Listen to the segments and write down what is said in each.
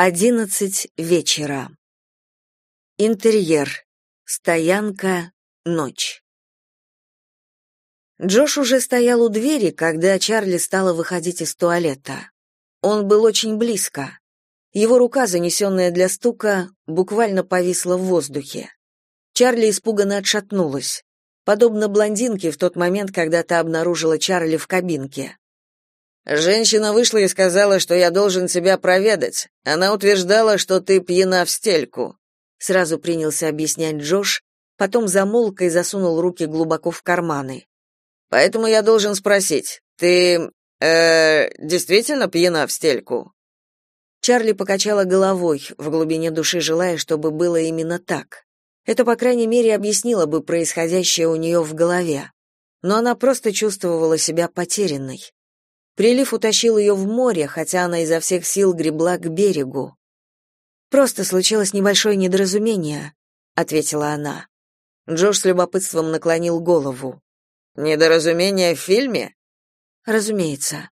Одиннадцать вечера. Интерьер. Стоянка. Ночь. Джош уже стоял у двери, когда Чарли стала выходить из туалета. Он был очень близко. Его рука, занесенная для стука, буквально повисла в воздухе. Чарли испуганно отшатнулась, подобно блондинке в тот момент, когда та обнаружила Чарли в кабинке. Женщина вышла и сказала, что я должен тебя проведать. Она утверждала, что ты пьяна в стельку. Сразу принялся объяснять Джош, потом замолк и засунул руки глубоко в карманы. Поэтому я должен спросить: ты э действительно пьяна в стельку? Чарли покачала головой, в глубине души желая, чтобы было именно так. Это, по крайней мере, объяснило бы происходящее у нее в голове. Но она просто чувствовала себя потерянной. Прилив утащил ее в море, хотя она изо всех сил гребла к берегу. Просто случилось небольшое недоразумение, ответила она. Джош с любопытством наклонил голову. Недоразумение в фильме? Разумеется.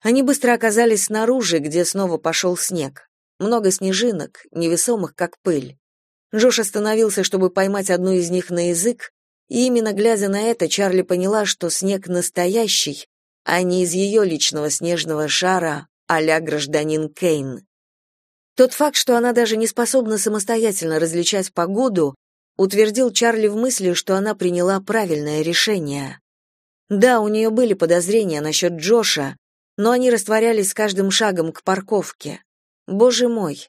Они быстро оказались снаружи, где снова пошел снег. Много снежинок, невесомых, как пыль. Джош остановился, чтобы поймать одну из них на язык, и именно глядя на это, Чарли поняла, что снег настоящий, а не из ее личного снежного шара а-ля гражданин Кейн. Тот факт, что она даже не способна самостоятельно различать погоду, утвердил Чарли в мысли, что она приняла правильное решение. Да, у нее были подозрения насчет Джоша, но они растворялись с каждым шагом к парковке. Боже мой!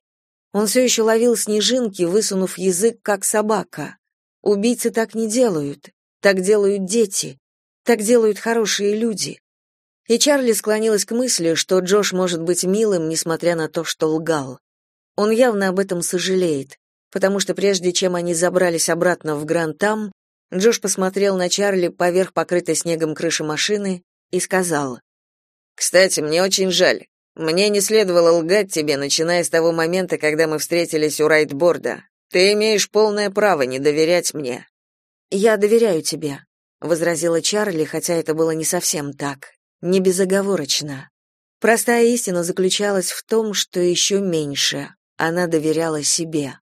Он все еще ловил снежинки, высунув язык, как собака. Убийцы так не делают. Так делают дети. Так делают хорошие люди. И Чарли склонилась к мысли, что Джош может быть милым, несмотря на то, что лгал. Он явно об этом сожалеет, потому что прежде чем они забрались обратно в Гранд-Там, Джош посмотрел на Чарли поверх покрытой снегом крыши машины и сказал: "Кстати, мне очень жаль. Мне не следовало лгать тебе, начиная с того момента, когда мы встретились у райтборда. Ты имеешь полное право не доверять мне". "Я доверяю тебе", возразила Чарли, хотя это было не совсем так не безоговорочно. Простая истина заключалась в том, что еще меньше она доверяла себе.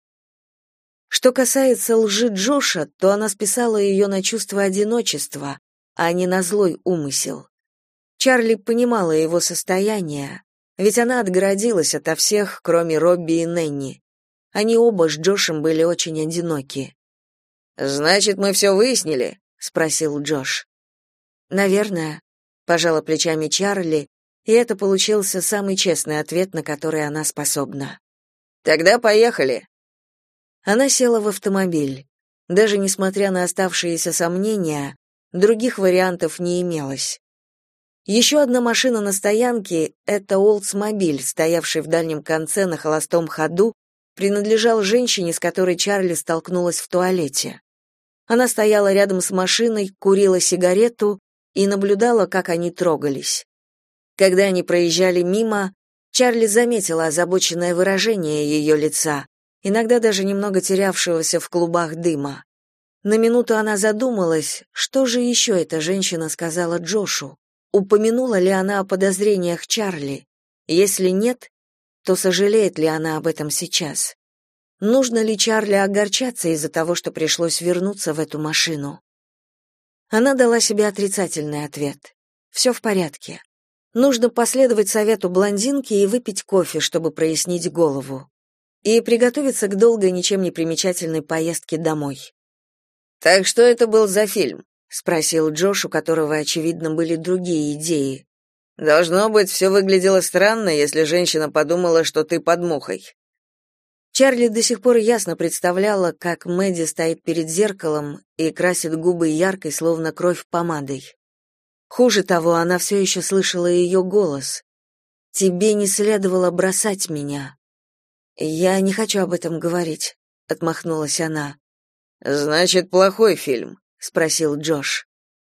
Что касается лжи Джоша, то она списала ее на чувство одиночества, а не на злой умысел. Чарли понимала его состояние, ведь она отгородилась ото всех, кроме Робби и Ненни. Они оба с Джошем были очень одиноки. «Значит, мы все выяснили?» — спросил Джош. «Наверное пожала плечами Чарли, и это получился самый честный ответ, на который она способна. Тогда поехали. Она села в автомобиль. Даже несмотря на оставшиеся сомнения, других вариантов не имелось. Еще одна машина на стоянке это Oldsmobile, стоявший в дальнем конце на холостом ходу, принадлежал женщине, с которой Чарли столкнулась в туалете. Она стояла рядом с машиной, курила сигарету и наблюдала, как они трогались. Когда они проезжали мимо, Чарли заметила озабоченное выражение ее лица, иногда даже немного терявшегося в клубах дыма. На минуту она задумалась, что же еще эта женщина сказала Джошу. Упомянула ли она о подозрениях Чарли? Если нет, то сожалеет ли она об этом сейчас? Нужно ли Чарли огорчаться из-за того, что пришлось вернуться в эту машину? Она дала себе отрицательный ответ. «Все в порядке. Нужно последовать совету блондинки и выпить кофе, чтобы прояснить голову. И приготовиться к долгой, ничем не примечательной поездке домой. Так что это был за фильм? спросил Джош, у которого очевидно были другие идеи. Должно быть, все выглядело странно, если женщина подумала, что ты под мухой. Чарли до сих пор ясно представляла, как Мэдди стоит перед зеркалом и красит губы яркой, словно кровь помадой. Хуже того, она все еще слышала ее голос. «Тебе не следовало бросать меня». «Я не хочу об этом говорить», — отмахнулась она. «Значит, плохой фильм?» — спросил Джош.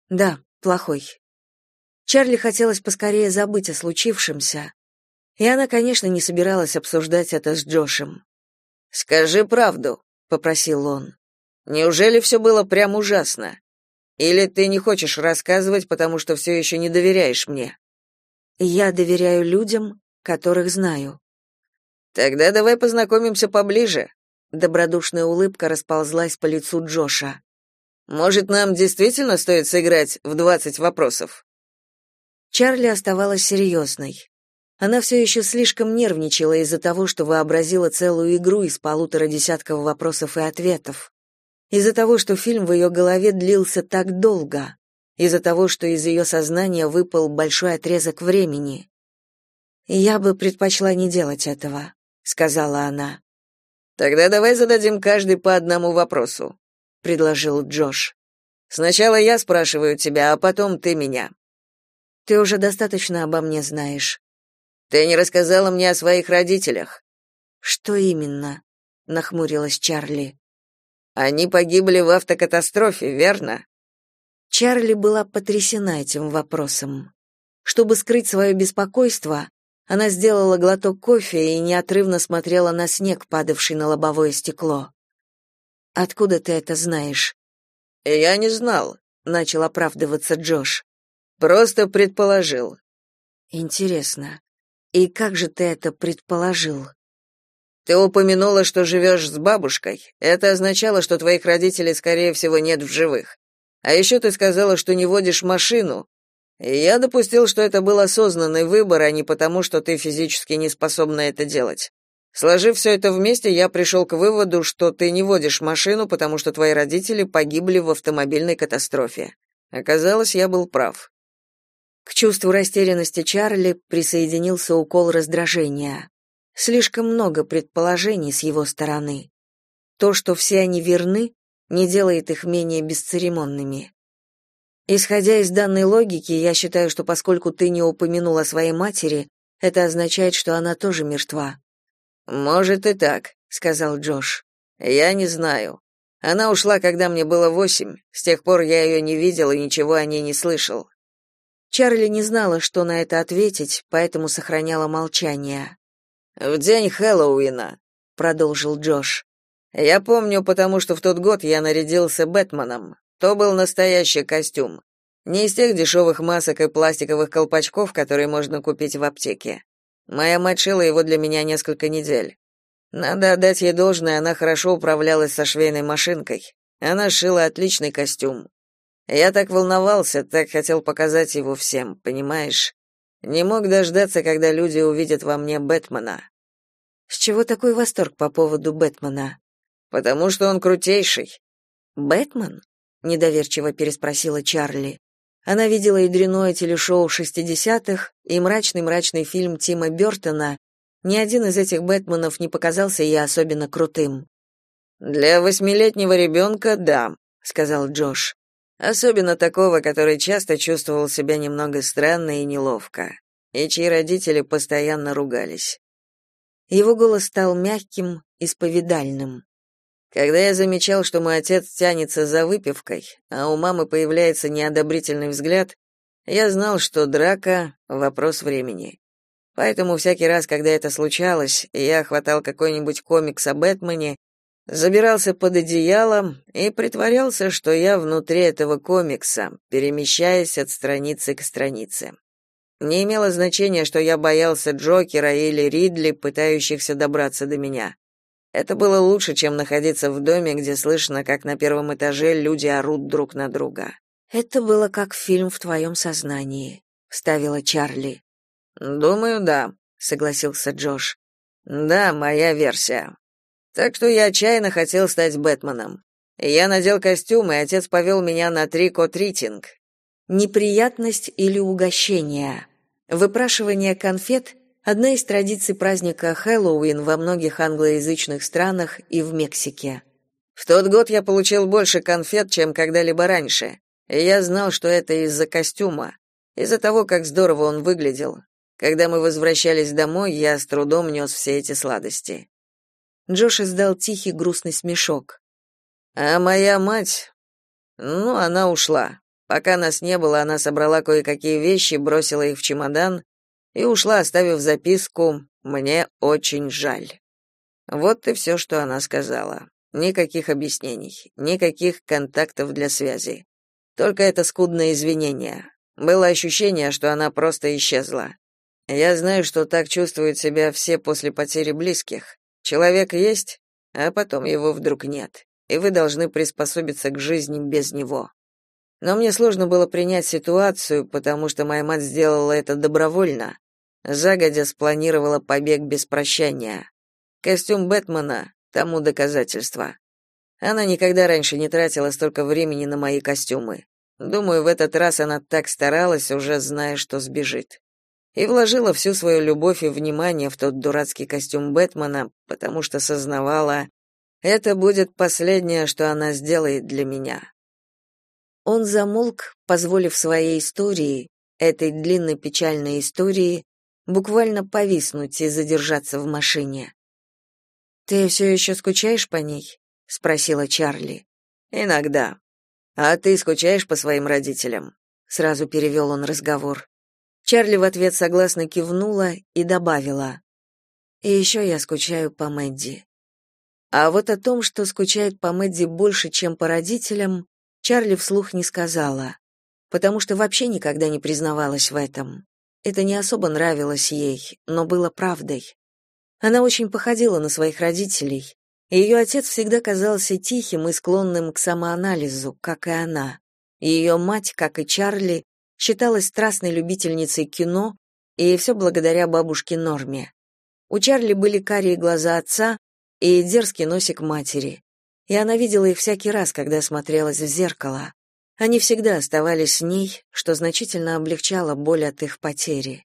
«Да, плохой». Чарли хотелось поскорее забыть о случившемся, и она, конечно, не собиралась обсуждать это с Джошем. Скажи правду, попросил он. Неужели все было прям ужасно? Или ты не хочешь рассказывать, потому что все еще не доверяешь мне? Я доверяю людям, которых знаю. Тогда давай познакомимся поближе. Добродушная улыбка расползлась по лицу Джоша. Может, нам действительно стоит сыграть в двадцать вопросов? Чарли оставалась серьезной. Она все еще слишком нервничала из-за того, что вообразила целую игру из полутора десятков вопросов и ответов. Из-за того, что фильм в ее голове длился так долго. Из-за того, что из ее сознания выпал большой отрезок времени. «Я бы предпочла не делать этого», — сказала она. «Тогда давай зададим каждый по одному вопросу», — предложил Джош. «Сначала я спрашиваю тебя, а потом ты меня». «Ты уже достаточно обо мне знаешь». «Ты не рассказала мне о своих родителях». «Что именно?» — нахмурилась Чарли. «Они погибли в автокатастрофе, верно?» Чарли была потрясена этим вопросом. Чтобы скрыть свое беспокойство, она сделала глоток кофе и неотрывно смотрела на снег, падавший на лобовое стекло. Откуда ты это знаешь? Я не знал, начал оправдываться Джош. Просто предположил. Интересно. И как же ты это предположил? Ты упомянула, что живешь с бабушкой. Это означало, что твоих родителей скорее всего нет в живых. А еще ты сказала, что не водишь машину, я допустил, что это был осознанный выбор, а не потому, что ты физически не способна это делать. Сложив все это вместе, я пришел к выводу, что ты не водишь машину, потому что твои родители погибли в автомобильной катастрофе. Оказалось, я был прав. К чувству растерянности Чарли присоединился укол раздражения. Слишком много предположений с его стороны. То, что все они верны, не делает их менее бесцеремонными. Исходя из данной логики, я считаю, что поскольку ты не упомянул о своей матери, это означает, что она тоже мертва. Может и так, сказал Джош. Я не знаю. Она ушла, когда мне было восемь. С тех пор я ее не видел и ничего о ней не слышал. Чарли не знала, что на это ответить, поэтому сохраняла молчание. В день Хэллоуина, продолжил Джош. Я помню, потому что в тот год я нарядился Бэтменом. То был настоящий костюм. Не из тех дешевых масок и пластиковых колпачков, которые можно купить в аптеке. Моя мать шила его для меня несколько недель. Надо отдать ей должное, она хорошо управлялась со швейной машинкой. Она шила отличный костюм. Я так волновался, так хотел показать его всем, понимаешь? Не мог дождаться, когда люди увидят во мне Бэтмена. С чего такой восторг по поводу Бэтмена? Потому что он крутейший. Бэтмен? недоверчиво переспросила Чарли. Она видела и дряное телешоу шестидесятых, и мрачный-мрачный фильм Тима Бёртона. Ни один из этих Бэтменов не показался ей особенно крутым. «Для восьмилетнего ребенка — да», — сказал Джош. «Особенно такого, который часто чувствовал себя немного странно и неловко, и чьи родители постоянно ругались». Его голос стал мягким, исповедальным. Когда я замечал, что мой отец тянется за выпивкой, а у мамы появляется неодобрительный взгляд, я знал, что драка — вопрос времени. Поэтому всякий раз, когда это случалось, я хватал какой-нибудь комикс о Бэтмене, забирался под одеяло и притворялся, что я внутри этого комикса, перемещаясь от страницы к странице. Не имело значения, что я боялся Джокера или Ридли, пытающихся добраться до меня. Это было лучше, чем находиться в доме, где слышно, как на первом этаже люди орут друг на друга. Это было как фильм в твоем сознании, вставила Чарли. Думаю, да, согласился Джош. Да, моя версия. Так что я отчаянно хотел стать Бэтменом. Я надел костюм, и отец повел меня на трик-о-тритинг. Неприятность или угощение. Выпрашивание конфет одна из традиций праздника Хэллоуин во многих англоязычных странах и в Мексике. В тот год я получил больше конфет, чем когда-либо раньше. И я знал, что это из-за костюма, из-за того, как здорово он выглядел. Когда мы возвращались домой, я с трудом нес все эти сладости. Джош издал тихий грустный смешок. А моя мать, ну, она ушла. Пока нас не было, она собрала кое-какие вещи, бросила их в чемодан и ушла, оставив записку «Мне очень жаль». Вот и все, что она сказала. Никаких объяснений, никаких контактов для связи. Только это скудное извинение. Было ощущение, что она просто исчезла. Я знаю, что так чувствуют себя все после потери близких. Человек есть, а потом его вдруг нет, и вы должны приспособиться к жизни без него. Но мне сложно было принять ситуацию, потому что моя мать сделала это добровольно, загодя спланировала побег без прощания. Костюм Бэтмена тому доказательство. Она никогда раньше не тратила столько времени на мои костюмы. Думаю, в этот раз она так старалась, уже зная, что сбежит. И вложила всю свою любовь и внимание в тот дурацкий костюм Бэтмена, потому что сознавала, это будет последнее, что она сделает для меня. Он замолк, позволив своей истории, этой длинной печальной истории, буквально повиснуть и задержаться в машине. «Ты все еще скучаешь по ней?» — спросила Чарли. «Иногда. А ты скучаешь по своим родителям?» Сразу перевел он разговор. Чарли в ответ согласно кивнула и добавила. «И еще я скучаю по Мэдди». А вот о том, что скучает по Мэдди больше, чем по родителям, Чарли вслух не сказала, потому что вообще никогда не признавалась в этом. Это не особо нравилось ей, но было правдой. Она очень походила на своих родителей, ее отец всегда казался тихим и склонным к самоанализу, как и она. Ее мать, как и Чарли, считалась страстной любительницей кино, и все благодаря бабушке Норме. У Чарли были карие глаза отца и дерзкий носик матери, и она видела их всякий раз, когда смотрелась в зеркало. Они всегда оставались с ней, что значительно облегчало боль от их потери.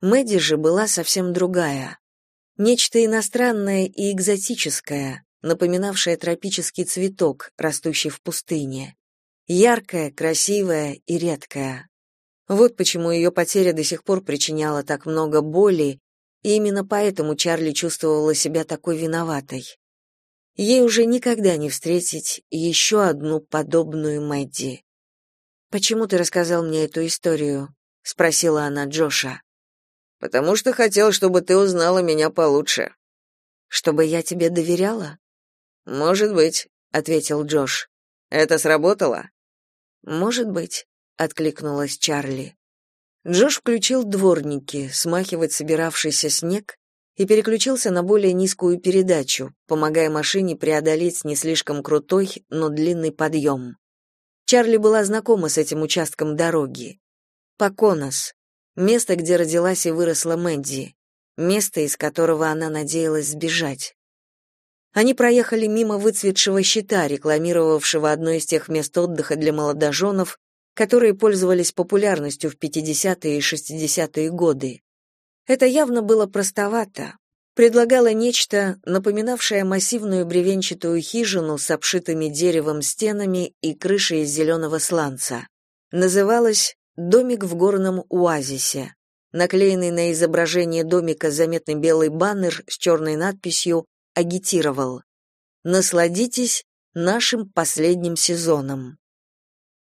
Мэдди же была совсем другая. Нечто иностранное и экзотическое, напоминавшее тропический цветок, растущий в пустыне. Яркое, красивое и редкое. Вот почему ее потеря до сих пор причиняла так много боли, и именно поэтому Чарли чувствовала себя такой виноватой. Ей уже никогда не встретить еще одну подобную Мэдди. «Почему ты рассказал мне эту историю?» — спросила она Джоша. Потому что хотел, чтобы ты узнала меня получше. Чтобы я тебе доверяла? Может быть, ответил Джош. Это сработало? Может быть, откликнулась Чарли. Джош включил дворники, смахивать собиравшийся снег, и переключился на более низкую передачу, помогая машине преодолеть не слишком крутой, но длинный подъем. Чарли была знакома с этим участком дороги. Поконос, Место, где родилась и выросла Мэдди. Место, из которого она надеялась сбежать. Они проехали мимо выцветшего щита, рекламировавшего одно из тех мест отдыха для молодоженов, которые пользовались популярностью в 50-е и 60-е годы. Это явно было простовато. Предлагало нечто, напоминавшее массивную бревенчатую хижину с обшитыми деревом стенами и крышей из зеленого сланца. Называлось Домик в горном оазисе. Наклеенный на изображение домика заметный белый баннер с черной надписью агитировал «Насладитесь нашим последним сезоном».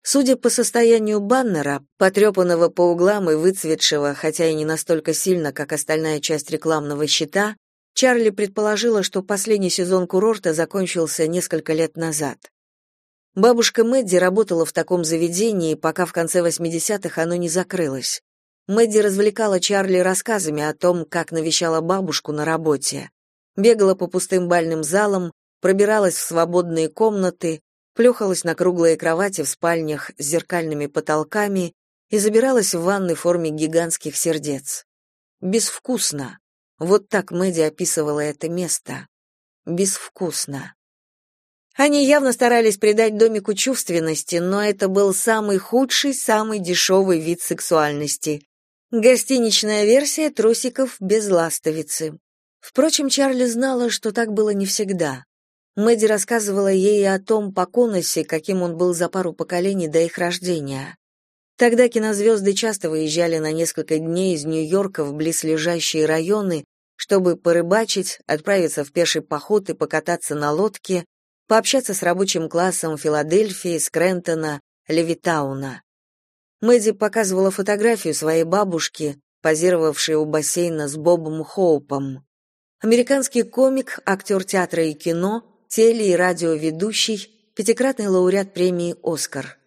Судя по состоянию баннера, потрепанного по углам и выцветшего, хотя и не настолько сильно, как остальная часть рекламного щита, Чарли предположила, что последний сезон курорта закончился несколько лет назад. Бабушка Мэдди работала в таком заведении, пока в конце 80-х оно не закрылось. Мэдди развлекала Чарли рассказами о том, как навещала бабушку на работе. Бегала по пустым бальным залам, пробиралась в свободные комнаты, плюхалась на круглые кровати в спальнях с зеркальными потолками и забиралась в ванны в форме гигантских сердец. Безвкусно. Вот так Мэдди описывала это место. Безвкусно. Они явно старались придать домику чувственности, но это был самый худший, самый дешевый вид сексуальности. Гостиничная версия трусиков без ластовицы. Впрочем, Чарли знала, что так было не всегда. Мэдди рассказывала ей о том по конусе, каким он был за пару поколений до их рождения. Тогда кинозвезды часто выезжали на несколько дней из Нью-Йорка в близлежащие районы, чтобы порыбачить, отправиться в пеший поход и покататься на лодке, пообщаться с рабочим классом Филадельфии, Скрентона, Левитауна. Мэдди показывала фотографию своей бабушки, позировавшей у бассейна с Бобом Хоупом. Американский комик, актер театра и кино, теле- и радиоведущий, пятикратный лауреат премии «Оскар».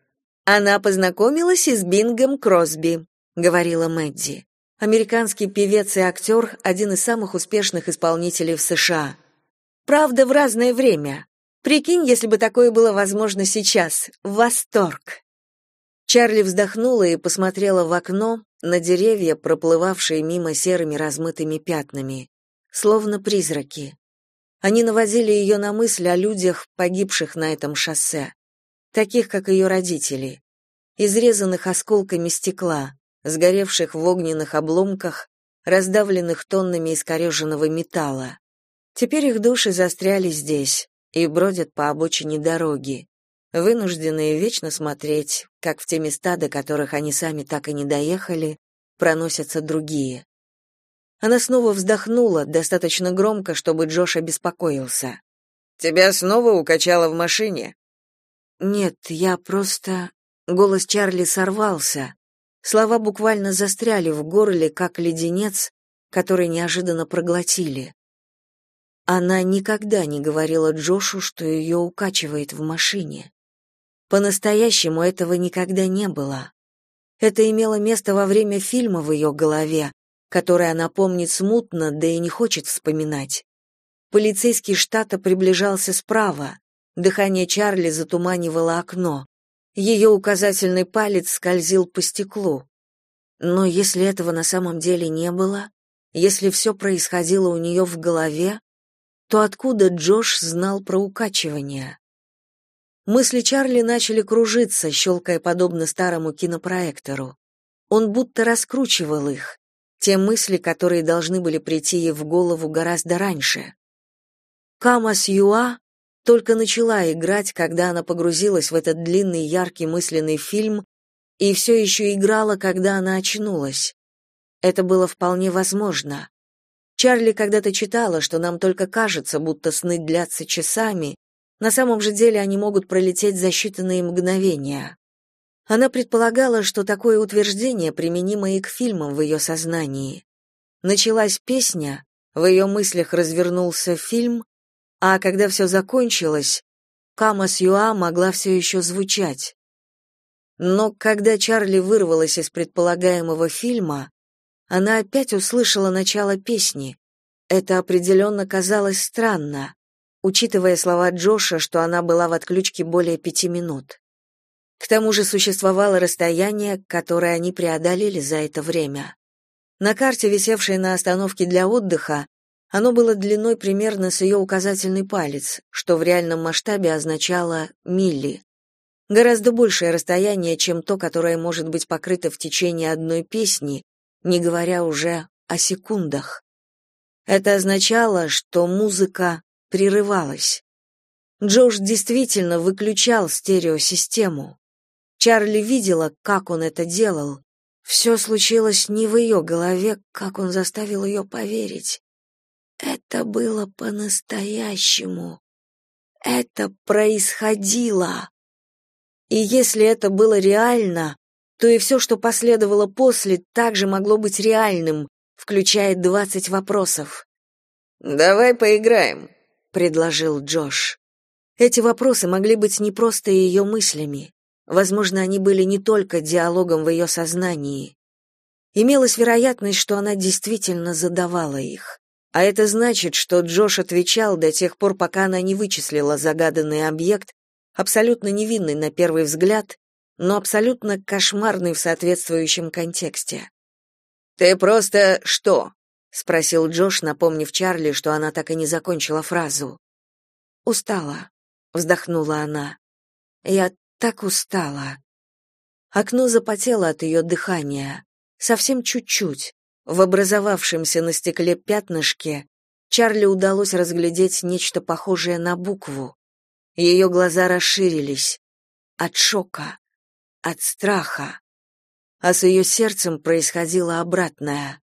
«Она познакомилась и с Бингом Кросби», — говорила Мэдди. Американский певец и актер, один из самых успешных исполнителей в США. Правда, в разное время. Прикинь, если бы такое было возможно сейчас. Восторг. Чарли вздохнула и посмотрела в окно на деревья, проплывавшие мимо серыми размытыми пятнами, словно призраки. Они наводили ее на мысль о людях, погибших на этом шоссе, таких, как ее родители, изрезанных осколками стекла, сгоревших в огненных обломках, раздавленных тоннами искореженного металла. Теперь их души застряли здесь и бродят по обочине дороги, вынужденные вечно смотреть, как в те места, до которых они сами так и не доехали, проносятся другие. Она снова вздохнула, достаточно громко, чтобы Джош обеспокоился. «Тебя снова укачало в машине?» «Нет, я просто...» Голос Чарли сорвался. Слова буквально застряли в горле, как леденец, который неожиданно проглотили. Она никогда не говорила Джошу, что ее укачивает в машине. По-настоящему этого никогда не было. Это имело место во время фильма в ее голове, который она помнит смутно, да и не хочет вспоминать. Полицейский штата приближался справа. Дыхание Чарли затуманивало окно. Ее указательный палец скользил по стеклу. Но если этого на самом деле не было, если все происходило у нее в голове, то откуда Джош знал про укачивание? Мысли Чарли начали кружиться, щелкая подобно старому кинопроектору. Он будто раскручивал их, те мысли, которые должны были прийти ей в голову гораздо раньше. Камас Юа только начала играть, когда она погрузилась в этот длинный яркий мысленный фильм и все еще играла, когда она очнулась. Это было вполне возможно. Чарли когда-то читала, что нам только кажется, будто сны длятся часами, на самом же деле они могут пролететь за считанные мгновения. Она предполагала, что такое утверждение применимо и к фильмам в ее сознании. Началась песня, в ее мыслях развернулся фильм, а когда все закончилось, Кама Сьюа могла все еще звучать. Но когда Чарли вырвалась из предполагаемого фильма, она опять услышала начало песни. Это определенно казалось странно, учитывая слова Джоша, что она была в отключке более пяти минут. К тому же существовало расстояние, которое они преодолели за это время. На карте, висевшей на остановке для отдыха, оно было длиной примерно с ее указательный палец, что в реальном масштабе означало милли. Гораздо большее расстояние, чем то, которое может быть покрыто в течение одной песни, не говоря уже о секундах. Это означало, что музыка прерывалась. Джош действительно выключал стереосистему. Чарли видела, как он это делал. Все случилось не в ее голове, как он заставил ее поверить. Это было по-настоящему. Это происходило. И если это было реально, то и все, что последовало после, также могло быть реальным, включая двадцать вопросов. «Давай поиграем», — предложил Джош. Эти вопросы могли быть не просто ее мыслями. Возможно, они были не только диалогом в ее сознании. Имелась вероятность, что она действительно задавала их. А это значит, что Джош отвечал до тех пор, пока она не вычислила загаданный объект, абсолютно невинный на первый взгляд, но абсолютно кошмарный в соответствующем контексте. «Ты просто что?» — спросил Джош, напомнив Чарли, что она так и не закончила фразу. «Устала», — вздохнула она. «Я так устала. Окно запотело от ее дыхания, совсем чуть-чуть. В образовавшемся на стекле пятнышке Чарли удалось разглядеть нечто похожее на букву. Ее глаза расширились от шока, от страха. А с ее сердцем происходило обратное.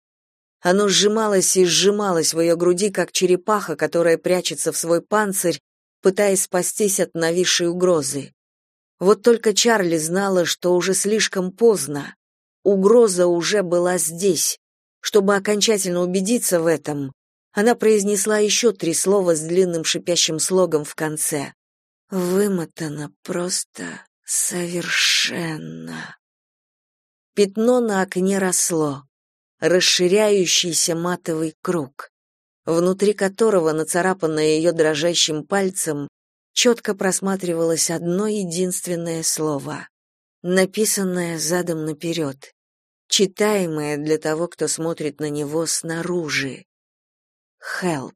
Оно сжималось и сжималось в ее груди, как черепаха, которая прячется в свой панцирь, пытаясь спастись от нависшей угрозы. Вот только Чарли знала, что уже слишком поздно. Угроза уже была здесь. Чтобы окончательно убедиться в этом, она произнесла еще три слова с длинным шипящим слогом в конце. «Вымотано просто совершенно». Пятно на окне росло. расширяющийся матовый круг, внутри которого, нацарапанное ее дрожащим пальцем, четко просматривалось одно единственное слово, написанное задом наперед, читаемое для того, кто смотрит на него снаружи. Help.